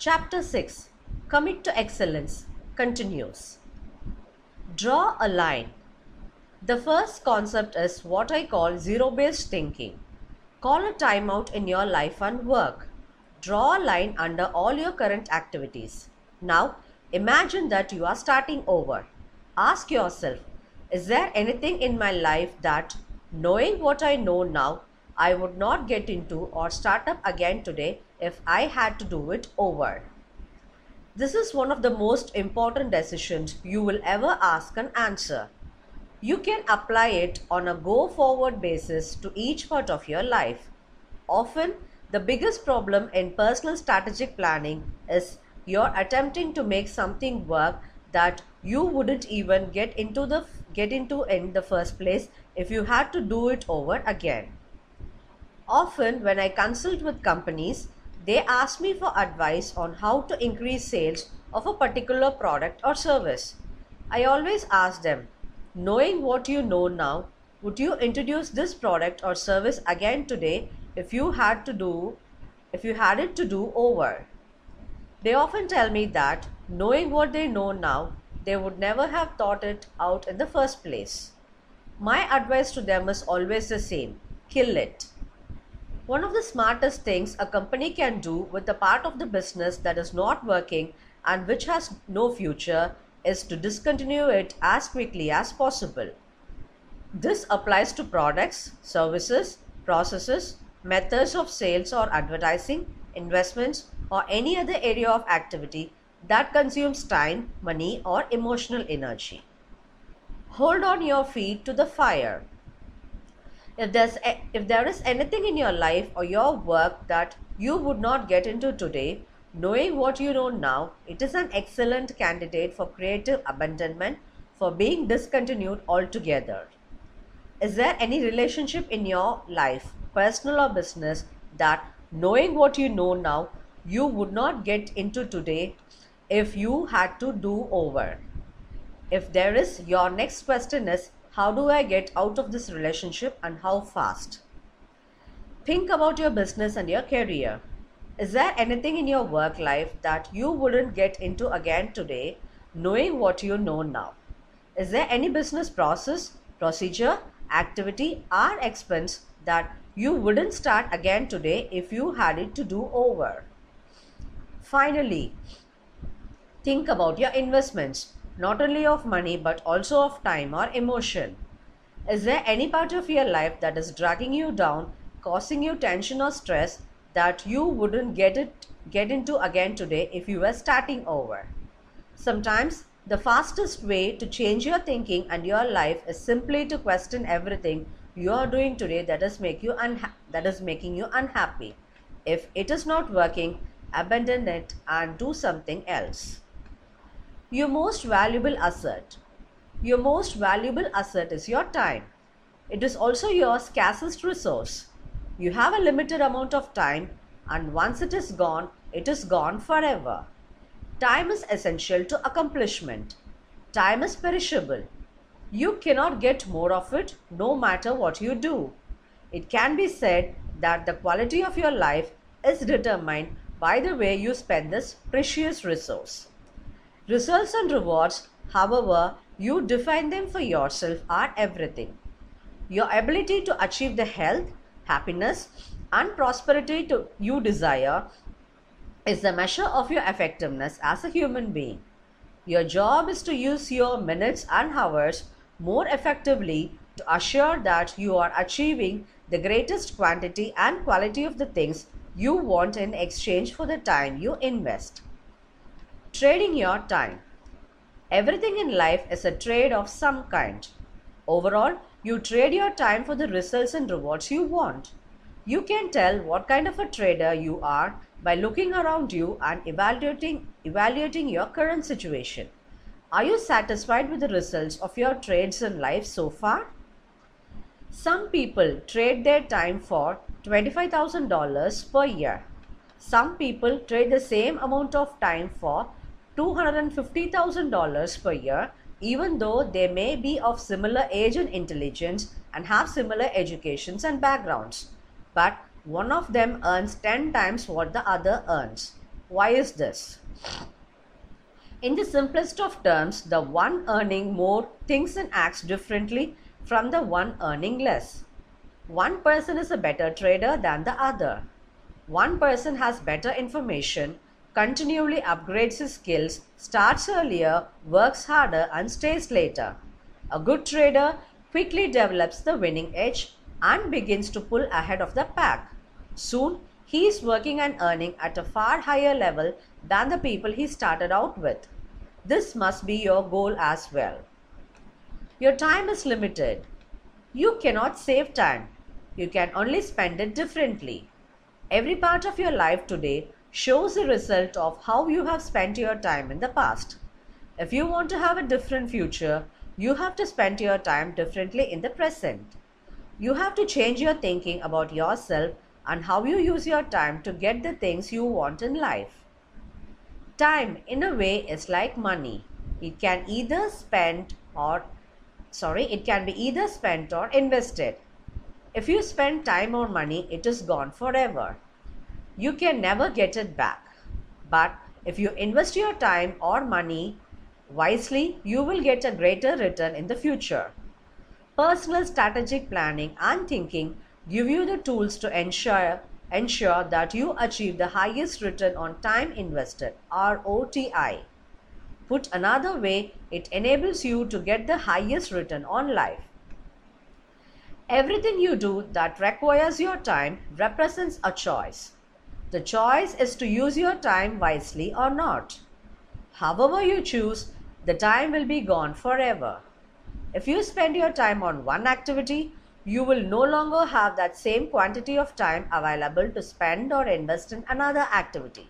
Chapter 6 Commit to Excellence continues. Draw a line. The first concept is what I call zero based thinking. Call a timeout in your life and work. Draw a line under all your current activities. Now, imagine that you are starting over. Ask yourself Is there anything in my life that, knowing what I know now, I would not get into or start up again today if I had to do it over? This is one of the most important decisions you will ever ask and answer. You can apply it on a go forward basis to each part of your life. Often, the biggest problem in personal strategic planning is you're attempting to make something work that you wouldn't even get into the get into in the first place if you had to do it over again. Often when I consult with companies, they ask me for advice on how to increase sales of a particular product or service. I always ask them, knowing what you know now, would you introduce this product or service again today if you had to do if you had it to do over? They often tell me that knowing what they know now, they would never have thought it out in the first place. My advice to them is always the same kill it. One of the smartest things a company can do with the part of the business that is not working and which has no future is to discontinue it as quickly as possible. This applies to products, services, processes, methods of sales or advertising, investments, or any other area of activity that consumes time, money, or emotional energy. Hold on your feet to the fire. If, there's a, if there is anything in your life or your work that you would not get into today, knowing what you know now, it is an excellent candidate for creative abandonment for being discontinued altogether. Is there any relationship in your life, personal or business, that knowing what you know now, you would not get into today if you had to do over? If there is, your next question is how do I get out of this relationship and how fast? Think about your business and your career. Is there anything in your work life that you wouldn't get into again today, knowing what you know now? Is there any business process, procedure, activity, or expense that you wouldn't start again today if you had it to do over? Finally, think about your investments not only of money but also of time or emotion. Is there any part of your life that is dragging you down, causing you tension or stress that you wouldn't get it get into again today if you were starting over? Sometimes the fastest way to change your thinking and your life is simply to question everything you are doing today that is make you unha- that is making you unhappy. If it is not working, abandon it and do something else. Your most valuable asset. Your most valuable asset is your time. It is also your scarcest resource. You have a limited amount of time, and once it is gone, it is gone forever. Time is essential to accomplishment. Time is perishable. You cannot get more of it no matter what you do. It can be said that the quality of your life is determined by the way you spend this precious resource. Results and rewards, however you define them for yourself, are everything. Your ability to achieve the health, happiness, and prosperity to you desire is the measure of your effectiveness as a human being. Your job is to use your minutes and hours more effectively to assure that you are achieving the greatest quantity and quality of the things you want in exchange for the time you invest. Trading your time. Everything in life is a trade of some kind. Overall, you trade your time for the results and rewards you want. You can tell what kind of a trader you are by looking around you and evaluating, evaluating your current situation. Are you satisfied with the results of your trades in life so far? Some people trade their time for $25,000 per year. Some people trade the same amount of time for $250,000 per year, even though they may be of similar age and intelligence and have similar educations and backgrounds. But one of them earns 10 times what the other earns. Why is this? In the simplest of terms, the one earning more thinks and acts differently from the one earning less. One person is a better trader than the other. One person has better information, continually upgrades his skills, starts earlier, works harder and stays later. A good trader quickly develops the winning edge and begins to pull ahead of the pack. Soon, he is working and earning at a far higher level than the people he started out with. This must be your goal as well. Your time is limited. You cannot save time. You can only spend it differently. Every part of your life today shows the result of how you have spent your time in the past. If you want to have a different future, you have to spend your time differently in the present. You have to change your thinking about yourself and how you use your time to get the things you want in life. Time, in a way, is like money. It can either spend or sorry, it can be either spent or invested. If you spend time or money, it is gone forever. You can never get it back. But if you invest your time or money wisely, you will get a greater return in the future. Personal strategic planning and thinking give you the tools to ensure ensure that you achieve the highest return on time invested ROTI. Put another way, it enables you to get the highest return on life. Everything you do that requires your time represents a choice. The choice is to use your time wisely or not. However you choose, the time will be gone forever. If you spend your time on one activity, you will no longer have that same quantity of time available to spend or invest in another activity.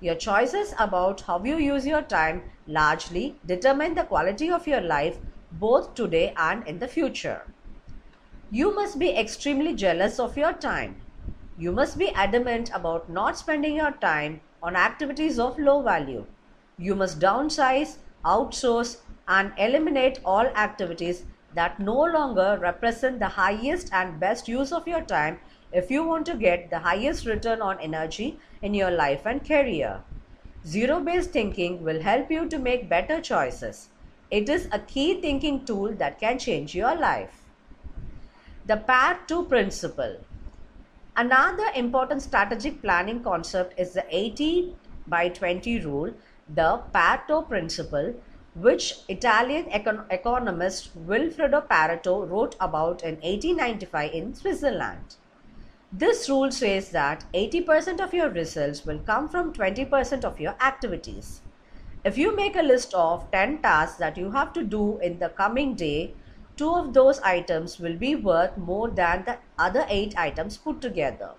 Your choices about how you use your time largely determine the quality of your life both today and in the future. You must be extremely jealous of your time. You must be adamant about not spending your time on activities of low value. You must downsize outsource and eliminate all activities that no longer represent the highest and best use of your time if you want to get the highest return on energy in your life and career. Zero based thinking will help you to make better choices. It is a key thinking tool that can change your life. The Pareto principle. Another important strategic planning concept is the 80 by 20 rule the Pareto principle, which Italian econ economist Vilfredo Pareto wrote about in 1895 in Switzerland. This rule says that 80% of your results will come from 20% of your activities. If you make a list of 10 tasks that you have to do in the coming day, two of those items will be worth more than the other 8 items put together.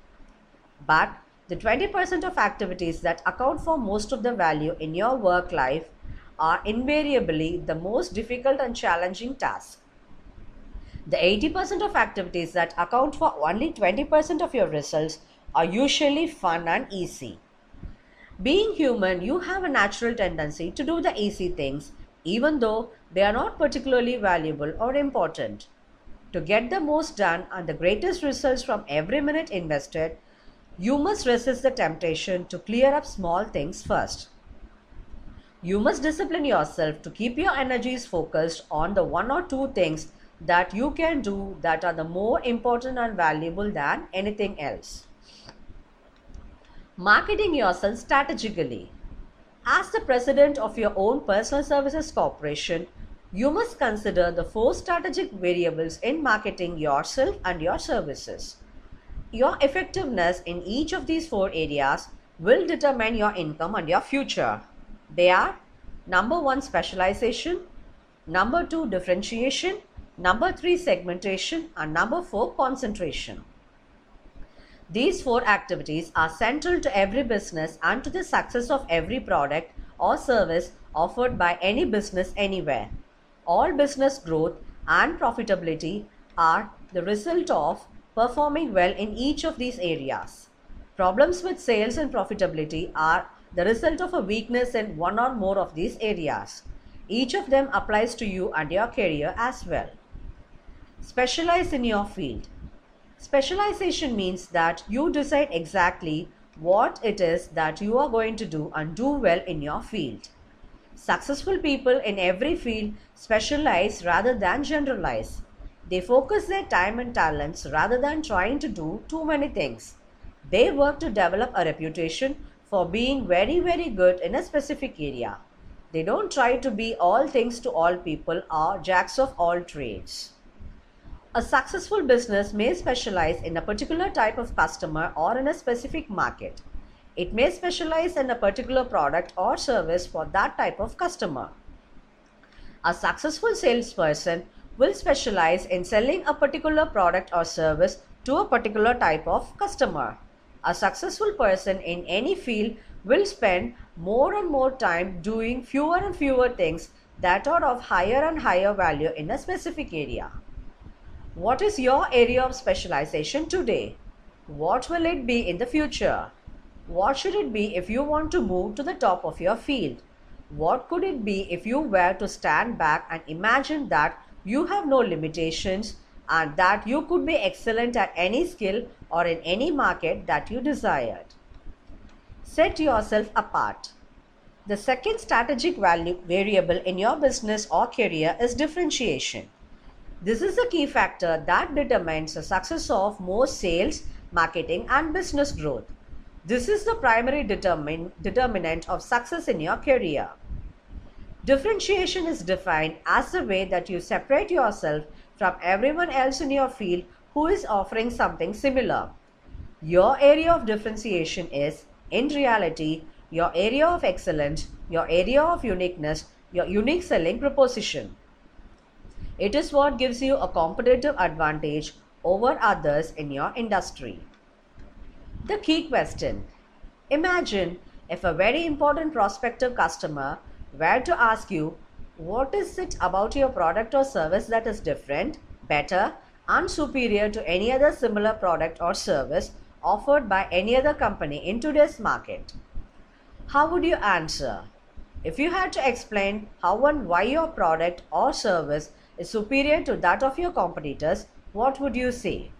But the 20% of activities that account for most of the value in your work life are invariably the most difficult and challenging tasks. The 80% of activities that account for only 20% of your results are usually fun and easy. Being human, you have a natural tendency to do the easy things even though they are not particularly valuable or important. To get the most done and the greatest results from every minute invested, you must resist the temptation to clear up small things first. You must discipline yourself to keep your energies focused on the one or two things that you can do that are the more important and valuable than anything else. Marketing yourself strategically. As the president of your own personal services corporation, you must consider the four strategic variables in marketing yourself and your services. Your effectiveness in each of these four areas will determine your income and your future. They are number one, specialization, number two, differentiation, number three, segmentation, and number four, concentration. These four activities are central to every business and to the success of every product or service offered by any business anywhere. All business growth and profitability are the result of performing well in each of these areas. Problems with sales and profitability are the result of a weakness in one or more of these areas. Each of them applies to you and your career as well. Specialize in your field. Specialization means that you decide exactly what it is that you are going to do and do well in your field. Successful people in every field specialize rather than generalize. They focus their time and talents rather than trying to do too many things. They work to develop a reputation for being very, very good in a specific area. They don't try to be all things to all people or jacks of all trades. A successful business may specialize in a particular type of customer or in a specific market. It may specialize in a particular product or service for that type of customer. A successful salesperson will specialize in selling a particular product or service to a particular type of customer. A successful person in any field will spend more and more time doing fewer and fewer things that are of higher and higher value in a specific area. What is your area of specialization today? What will it be in the future? What should it be if you want to move to the top of your field? What could it be if you were to stand back and imagine that you have no limitations and that you could be excellent at any skill or in any market that you desired? Set yourself apart. The second strategic value variable in your business or career is differentiation. This is the key factor that determines the success of most sales, marketing and business growth. This is the primary determin determinant of success in your career. Differentiation is defined as the way that you separate yourself from everyone else in your field who is offering something similar. Your area of differentiation is, in reality, your area of excellence, your area of uniqueness, your unique selling proposition. It is what gives you a competitive advantage over others in your industry. The key question Imagine if a very important prospective customer were to ask you, What is it about your product or service that is different, better, and superior to any other similar product or service offered by any other company in today's market? How would you answer? If you had to explain how and why your product or service is superior to that of your competitors, what would you say?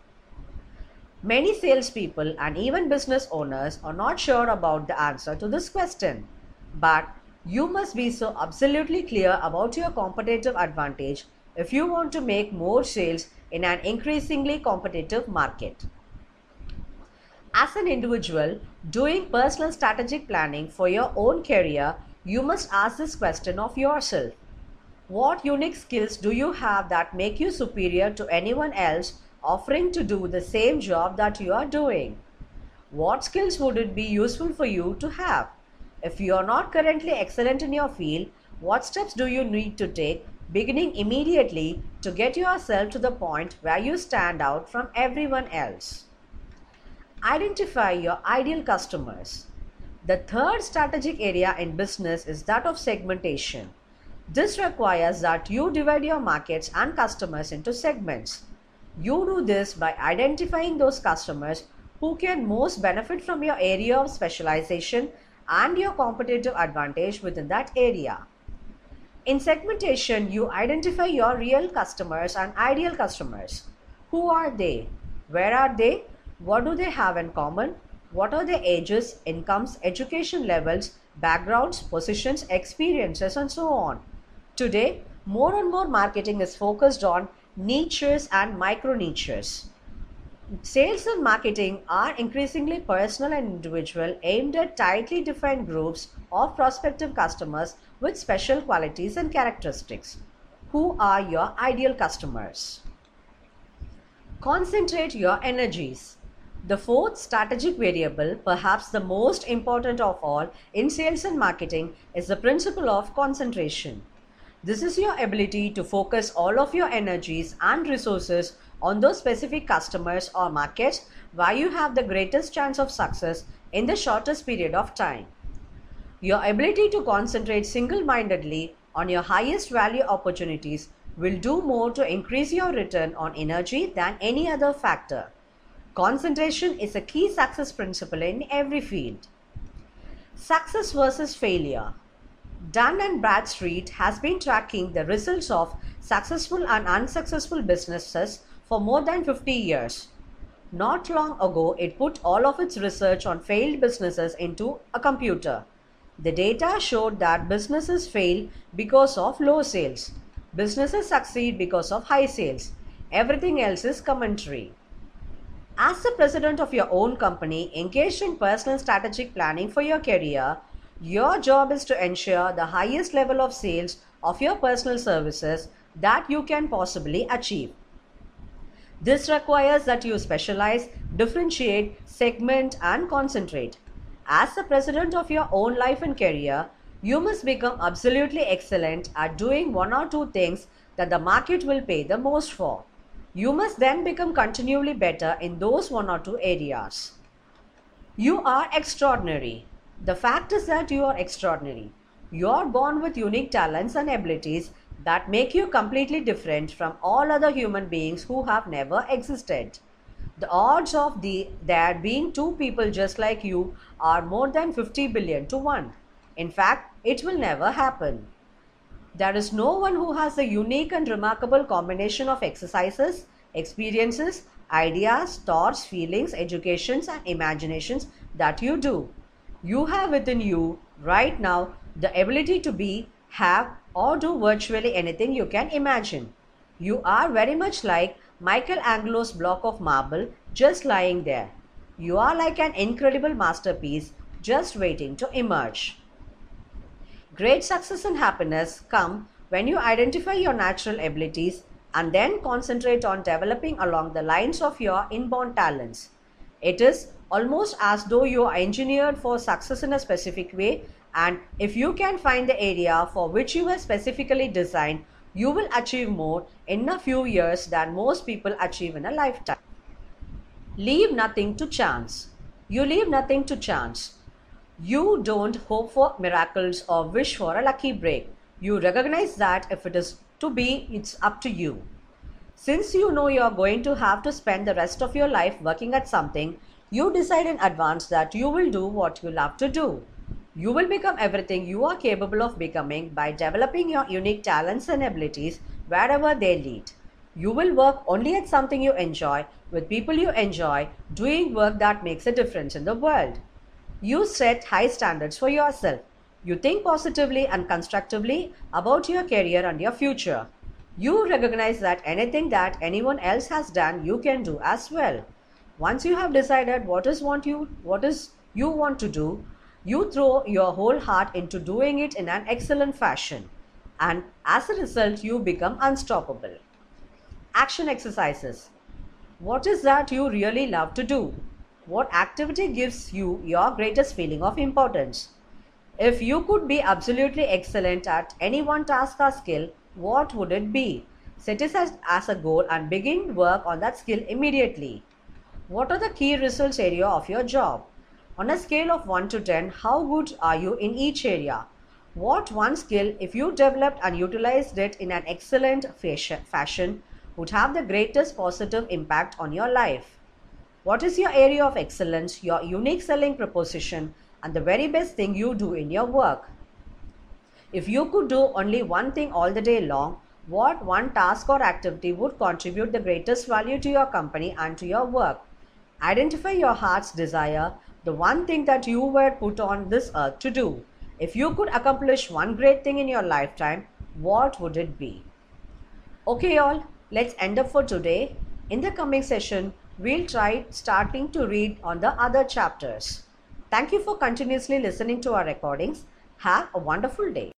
Many salespeople and even business owners are not sure about the answer to this question. But you must be so absolutely clear about your competitive advantage if you want to make more sales in an increasingly competitive market. As an individual doing personal strategic planning for your own career, you must ask this question of yourself. What unique skills do you have that make you superior to anyone else offering to do the same job that you are doing. What skills would it be useful for you to have? If you are not currently excellent in your field, what steps do you need to take beginning immediately to get yourself to the point where you stand out from everyone else? Identify your ideal customers. The third strategic area in business is that of segmentation. This requires that you divide your markets and customers into segments. You do this by identifying those customers who can most benefit from your area of specialization and your competitive advantage within that area. In segmentation, you identify your real customers and ideal customers. Who are they? Where are they? What do they have in common? What are their ages, incomes, education levels, backgrounds, positions, experiences, and so on? Today, more and more marketing is focused on niches and micro niches. Sales and marketing are increasingly personal and individual, aimed at tightly defined groups of prospective customers with special qualities and characteristics. Who are your ideal customers? Concentrate your energies. The fourth strategic variable, perhaps the most important of all in sales and marketing, is the principle of concentration. This is your ability to focus all of your energies and resources on those specific customers or markets where you have the greatest chance of success in the shortest period of time. Your ability to concentrate single-mindedly on your highest value opportunities will do more to increase your return on energy than any other factor. Concentration is a key success principle in every field. Success versus failure. Dun and Bradstreet has been tracking the results of successful and unsuccessful businesses for more than 50 years. Not long ago, it put all of its research on failed businesses into a computer. The data showed that businesses fail because of low sales. Businesses succeed because of high sales. Everything else is commentary. As the president of your own company engaged in personal strategic planning for your career, your job is to ensure the highest level of sales of your personal services that you can possibly achieve. This requires that you specialize, differentiate, segment, and concentrate. As the president of your own life and career, you must become absolutely excellent at doing one or two things that the market will pay the most for. You must then become continually better in those one or two areas. You are extraordinary. The fact is that you are extraordinary. You are born with unique talents and abilities that make you completely different from all other human beings who have never existed. The odds of the, there being two people just like you are more than 50 billion to 1. In fact, it will never happen. There is no one who has the unique and remarkable combination of exercises, experiences, ideas, thoughts, feelings, educations, and imaginations that you do. You have within you right now the ability to be, have, or do virtually anything you can imagine. You are very much like Michelangelo's block of marble just lying there. You are like an incredible masterpiece just waiting to emerge. Great success and happiness come when you identify your natural abilities and then concentrate on developing along the lines of your inborn talents. It is almost as though you are engineered for success in a specific way and if you can find the area for which you were specifically designed, you will achieve more in a few years than most people achieve in a lifetime. Leave nothing to chance. You leave nothing to chance. You don't hope for miracles or wish for a lucky break. You recognize that if it is to be, it's up to you. Since you know you are going to have to spend the rest of your life working at something, you decide in advance that you will do what you love to do. You will become everything you are capable of becoming by developing your unique talents and abilities wherever they lead. You will work only at something you enjoy, with people you enjoy, doing work that makes a difference in the world. You set high standards for yourself. You think positively and constructively about your career and your future. You recognize that anything that anyone else has done, you can do as well. Once you have decided what is what you what is you want to do, you throw your whole heart into doing it in an excellent fashion, and as a result, you become unstoppable. Action exercises. What is that you really love to do? What activity gives you your greatest feeling of importance? If you could be absolutely excellent at any one task or skill, what would it be? Set it as a goal and begin work on that skill immediately. What are the key results area of your job? On a scale of 1 to 10, how good are you in each area? What one skill, if you developed and utilized it in an excellent fashion, would have the greatest positive impact on your life? What is your area of excellence, your unique selling proposition, and the very best thing you do in your work? If you could do only one thing all the day long, what one task or activity would contribute the greatest value to your company and to your work? Identify your heart's desire the one thing that you were put on this earth to do. If you could accomplish one great thing in your lifetime, what would it be? Okay, all, let's end up for today. In the coming session, we'll try starting to read on the other chapters. Thank you for continuously listening to our recordings. Have a wonderful day.